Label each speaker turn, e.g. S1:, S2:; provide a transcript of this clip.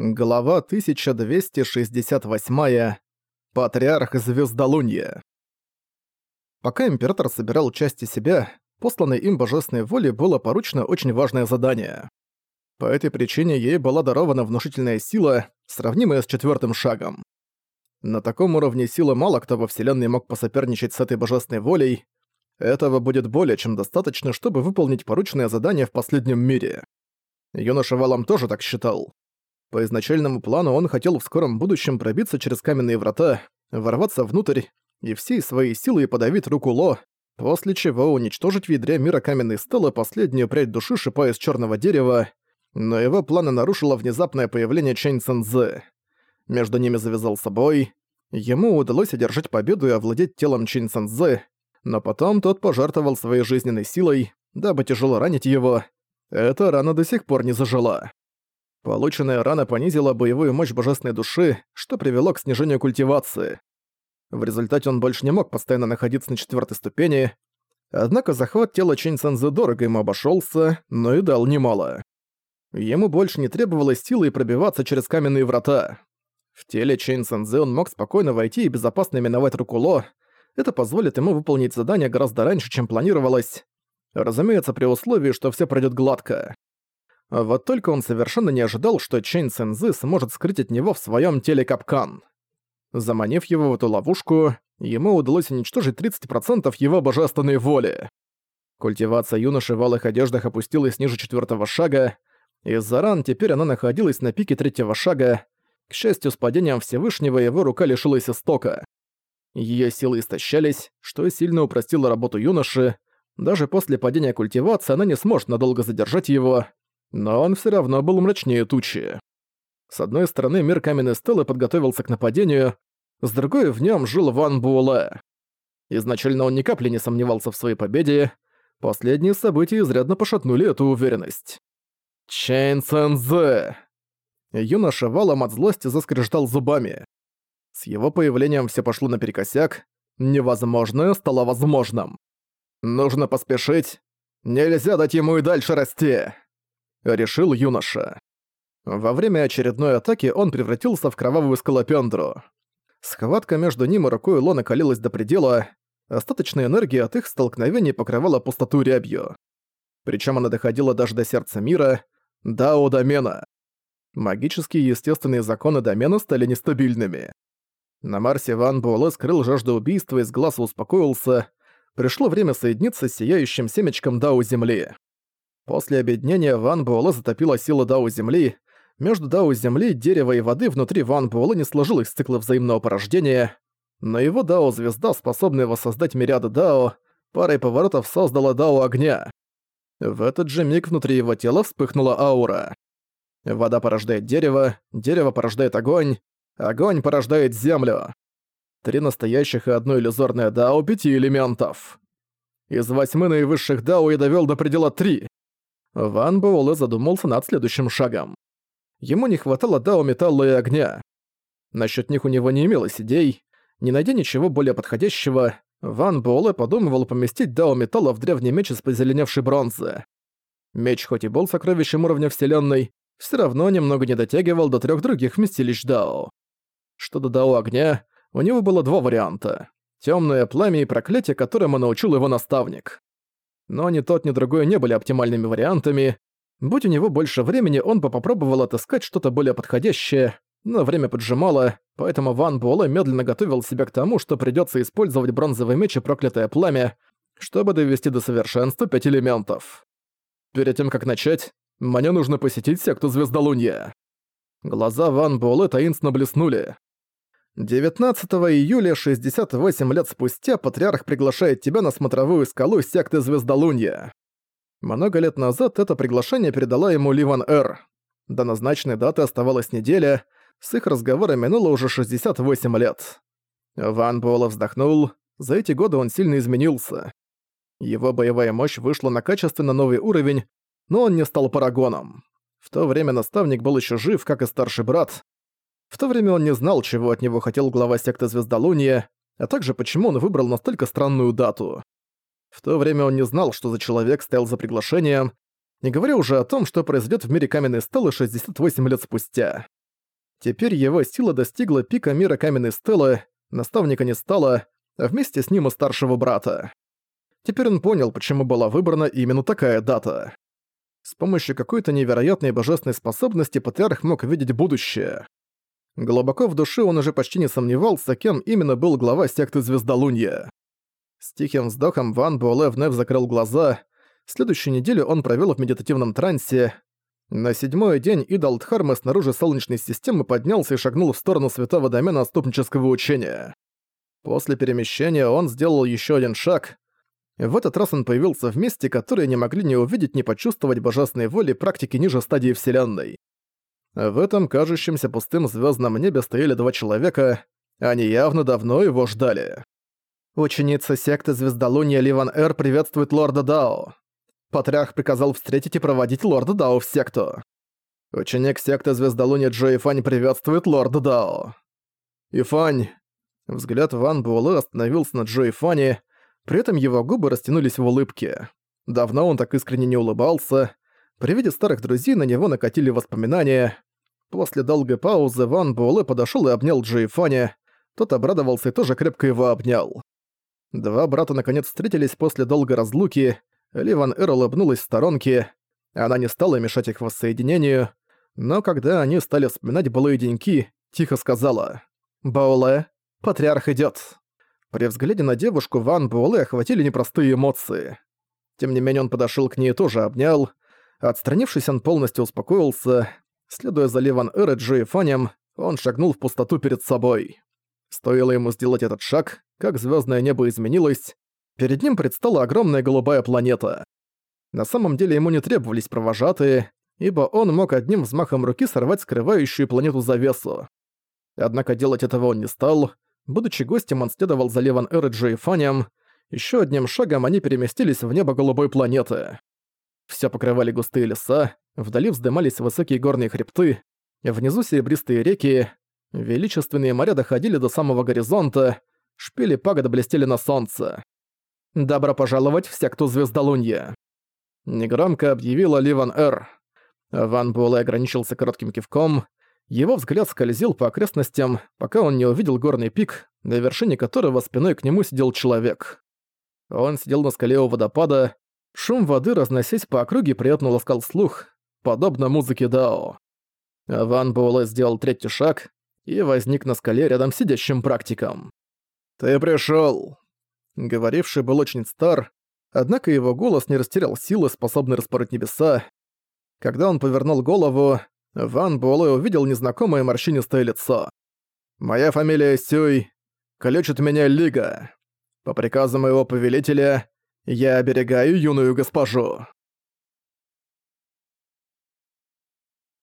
S1: Глава 1268. Патриарх Звездолунья. Пока император собирал части себя, посланной им божественной воле было поручено очень важное задание. По этой причине ей была дарована внушительная сила, сравнимая с четвертым шагом. На таком уровне силы мало кто во Вселенной мог посоперничать с этой божественной волей. Этого будет более чем достаточно, чтобы выполнить порученное задание в последнем мире. Юноша Валам тоже так считал. По изначальному плану он хотел в скором будущем пробиться через каменные врата, ворваться внутрь и всей своей силой подавить руку Ло, после чего уничтожить в ядре мира каменной стелы последнюю прядь души шипа из черного дерева, но его планы нарушило внезапное появление Чэнь Цэнзэ. Между ними завязался бой. Ему удалось одержать победу и овладеть телом Чэнь Цэнзэ, но потом тот пожертвовал своей жизненной силой, дабы тяжело ранить его. Эта рана до сих пор не зажила. Полученная рана понизила боевую мощь божественной души, что привело к снижению культивации. В результате он больше не мог постоянно находиться на четвертой ступени, однако захват тела Чэнь Цэнзэ дорого ему обошелся, но и дал немало. Ему больше не требовалось силы пробиваться через каменные врата. В теле Цэнзэ он мог спокойно войти и безопасно миновать Рукуло, это позволит ему выполнить задание гораздо раньше, чем планировалось. Разумеется, при условии, что все пройдет гладко. Вот только он совершенно не ожидал, что Чэнь Цэнзы сможет скрыть от него в своем теле капкан. Заманив его в эту ловушку, ему удалось уничтожить 30% его божественной воли. Культивация юноши в алых одеждах опустилась ниже четвертого шага, из-за ран теперь она находилась на пике третьего шага. К счастью, с падением Всевышнего его рука лишилась истока. Ее силы истощались, что сильно упростило работу юноши. Даже после падения культивации она не сможет надолго задержать его, но он все равно был мрачнее тучи. С одной стороны, мир каменной стелы подготовился к нападению, с другой в нем жил Ван Буэлэ. Изначально он ни капли не сомневался в своей победе, последние события изрядно пошатнули эту уверенность. Чэнь Цэнзэ! Юноша валом от злости заскрежетал зубами. С его появлением все пошло наперекосяк, невозможное стало возможным. Нужно поспешить, нельзя дать ему и дальше расти решил юноша. Во время очередной атаки он превратился в кровавую скалопендру. Схватка между ним и рукой Ло накалилась до предела, остаточная энергия от их столкновений покрывала пустоту рябью. Причем она доходила даже до сердца мира, Дао Домена. Магические и естественные законы домена стали нестабильными. На Марсе Ван Буэлэ скрыл жажду убийства и с глаза успокоился. Пришло время соединиться с сияющим семечком Дао Земли. После объединения Ван Буэлэ затопила сила Дао Земли. Между Дао Земли, дерева и воды внутри Ван Буэлэ не сложилось цикла взаимного порождения. Но его Дао-звезда, способная воссоздать мириады Дао, парой поворотов создала Дао Огня. В этот же миг внутри его тела вспыхнула аура. Вода порождает дерево, дерево порождает огонь, огонь порождает землю. Три настоящих и одно иллюзорное Дао пяти элементов. Из восьми наивысших Дао я довёл до предела три. Ван Буэлэ задумался над следующим шагом. Ему не хватало дао металла и огня. Насчёт них у него не имелось идей. Не найдя ничего более подходящего, Ван Буэлэ подумывал поместить дао металла в древний меч из позеленевшей бронзы. Меч хоть и был сокровищем уровня Вселенной, все равно немного не дотягивал до трех других вместилищ дао. Что до дао огня, у него было два варианта. Темное пламя и проклятие, которому научил его наставник но ни тот, ни другой не были оптимальными вариантами. Будь у него больше времени, он бы попробовал отыскать что-то более подходящее, но время поджимало, поэтому Ван Буэлэ медленно готовил себя к тому, что придётся использовать бронзовый меч и проклятое пламя, чтобы довести до совершенства пять элементов. Перед тем, как начать, мне нужно посетить секту Звездолунья. Глаза Ван Буэлэ таинственно блеснули. 19 июля, 68 лет спустя, Патриарх приглашает тебя на смотровую скалу секты Звездолунья. Много лет назад это приглашение передала ему Ливан Эр. До назначенной даты оставалась неделя, с их разговора минуло уже 68 лет. Ван Буэлла вздохнул, за эти годы он сильно изменился. Его боевая мощь вышла на качественно новый уровень, но он не стал парагоном. В то время наставник был еще жив, как и старший брат, в то время он не знал, чего от него хотел глава секты Звездолуния, а также почему он выбрал настолько странную дату. В то время он не знал, что за человек стоял за приглашением, не говоря уже о том, что произойдет в мире каменной стелы 68 лет спустя. Теперь его сила достигла пика мира каменной стелы, наставника не стало, а вместе с ним и старшего брата. Теперь он понял, почему была выбрана именно такая дата. С помощью какой-то невероятной божественной способности патриарх мог видеть будущее. Глубоко в душе он уже почти не сомневался, кем именно был глава секты Звездолунья. С тихим вздохом Ван Буэлэ вновь закрыл глаза. Следующую неделю он провел в медитативном трансе. На седьмой день идол Дхармы снаружи Солнечной системы поднялся и шагнул в сторону святого домена отступнического учения. После перемещения он сделал еще один шаг. В этот раз он появился в месте, которое не могли ни увидеть, ни почувствовать божественной воли практики ниже стадии Вселенной. В этом кажущемся пустым звездном небе стояли два человека, они явно давно его ждали. Ученица секты Звездолуния Ливан Эр приветствует лорда Дао. Патриарх приказал встретить и проводить лорда Дао в секту. Ученик секты Звездолуния Джо Ифань приветствует лорда Дао. Ифань. Взгляд Ван Буэлэ остановился на Джо Ифане, при этом его губы растянулись в улыбке. Давно он так искренне не улыбался. При виде старых друзей на него накатили воспоминания. После долгой паузы Ван Буэлэ подошёл и обнял Джо Ифаня. Тот обрадовался и тоже крепко его обнял. Два брата наконец встретились после долгой разлуки. Ливан Эр улыбнулась в сторонке. Она не стала мешать их воссоединению, но когда они стали вспоминать былые деньки, тихо сказала «Бауле, патриарх идёт». При взгляде на девушку Ван Буэлэ охватили непростые эмоции. Тем не менее он подошёл к ней и тоже обнял. Отстранившись, он полностью успокоился. Следуя за Ливан Эр и Джо и Фанем, он шагнул в пустоту перед собой. Стоило ему сделать этот шаг, как звездное небо изменилось, перед ним предстала огромная голубая планета. На самом деле ему не требовались провожатые, ибо он мог одним взмахом руки сорвать скрывающую планету завесу. Однако делать этого он не стал. Будучи гостем, он следовал за Леван Эриджи и Фанем. Еще одним шагом они переместились в небо голубой планеты. Все покрывали густые леса, вдали вздымались высокие горные хребты, внизу серебристые реки, величественные моря доходили до самого горизонта, шпили пагод блестели на солнце. «Добро пожаловать в секту Звездолунья!» Негромко объявила Ливан Р. Ван Буэлэ ограничился коротким кивком. Его взгляд скользил по окрестностям, пока он не увидел горный пик, на вершине которого спиной к нему сидел человек. Он сидел на скале у водопада, шум воды, разносясь по округе, приятно ласкал слух, подобно музыке Дао. Ван Буэлэ сделал третий шаг и возник на скале рядом с сидящим практиком. «Ты пришёл!» Говоривший был очень стар, однако его голос не растерял силы, способной распороть небеса. Когда он повернул голову, Ван Буэлэ увидел незнакомое морщинистое лицо. «Моя фамилия Сюй. Ключит меня Лига. По приказу моего повелителя я оберегаю юную госпожу».